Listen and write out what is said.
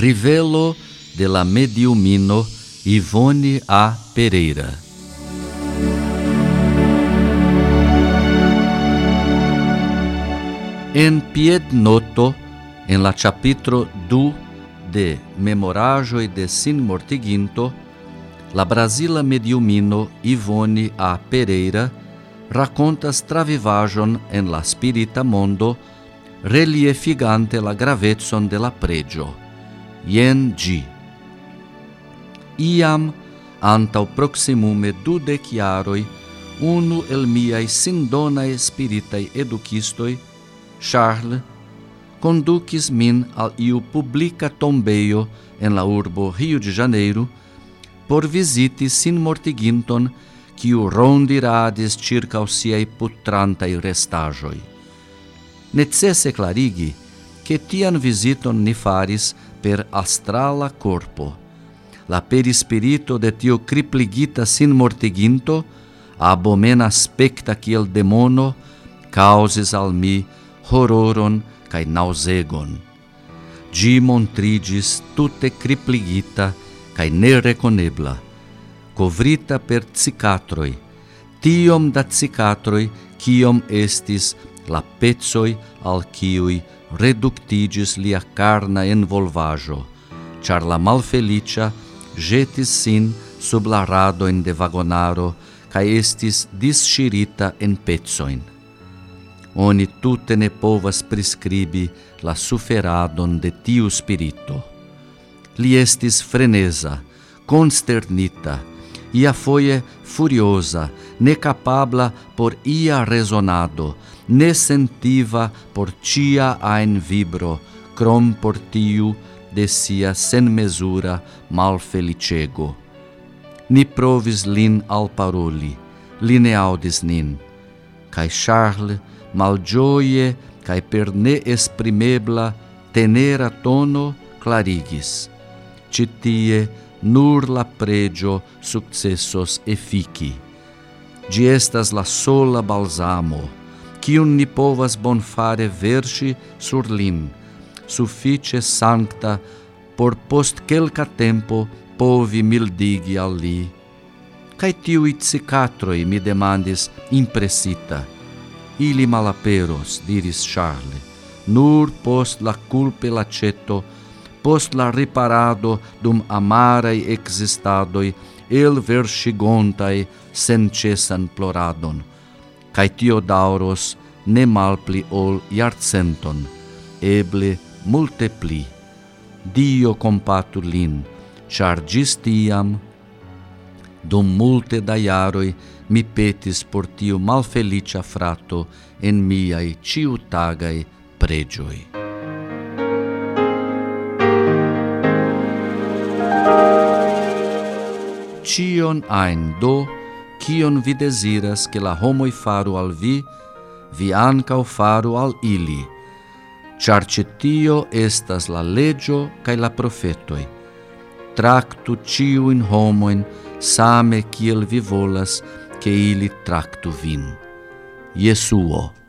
Rivelo de la mediumino Ivone A. Pereira. En pied noto, en la chapitro du de Memorajoi de sin mortiginto, la Brasila mediumino Ivone A. Pereira racontas travivajon en la spirita mondo reliefigante la gravetson de la pregio. Ien gi. Iam, antau proximume dudec iaroi, unu el miai sindonae spiritai educistoi, Charles, conducis min al iu publica tombeio en la urbo Rio de Janeiro, por visiti sin mortiginton quiu rondiradis circa siei putrantai restagioi. Necesse clarigi che tian visiton ni faris per astrala corpo. La perispirito de tio cripligita sin mortiginto, abomena aspecta kiel demono, causis al mi hororon cae nausegon. Gi montrigis tutte cripligita cae nereconebla, covrita per cicatroi, tiom da cicatroi, ciom estis la pezoi al quiui reductigis lia carna envolvajo, char la malfelicia jetis sin sub la radoin de vagonaro ca estis discirita en pezzoin. Oni tutte ne povas prescribi la suferadon de tiu spirito. Li estis frenesa, consternita, ia foie furiosa, necapabla por ia resonado, nesentiva por cia ein vibro, crom por tiu de sia sen mesura mal felicego. Ni provis lin al paroli, li ne audis nin, cae Charles, malgioie, cae per ne esprimebla, tenera tono clarigis. Citie nur la pregio successos effici. Gi estas la sola balsamo, cium ni povas bonfare versi sur lin, suffice sancta por post quelca tempo povi mildigi al li. Cai tiui cicatroi mi demandis impressita. Ili malaperos, diris Charles, nur post la culpe laceto, post la riparado dum amarai existadoi el versigontai sen cesan ploradon, cae tio dauros ne malpli ol iarcenton, eble multe pli. Dio compatur lin, char gis tiam, dum multe da iaroi mi petis por tiu malfelicia frato en miai ciutagai pregioi. cion ein do, cion vi desiras che la homoi faru al vi, vi ancau faru al ili, char cetio estas la legio cae la profetoi. Tractu ciuin homoin same ciel vi volas, che ili tractu vin. Jesuo.